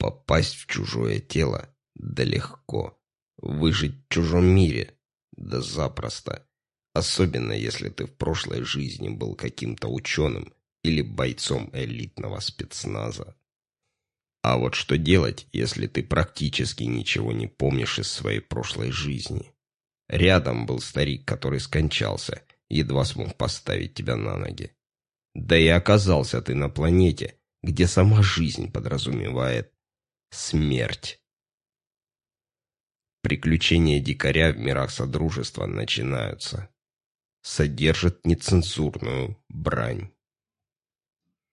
Попасть в чужое тело – да легко. Выжить в чужом мире – да запросто. Особенно, если ты в прошлой жизни был каким-то ученым или бойцом элитного спецназа. А вот что делать, если ты практически ничего не помнишь из своей прошлой жизни? Рядом был старик, который скончался, едва смог поставить тебя на ноги. Да и оказался ты на планете, где сама жизнь подразумевает смерть. Приключения дикаря в мирах Содружества начинаются. Содержит нецензурную брань.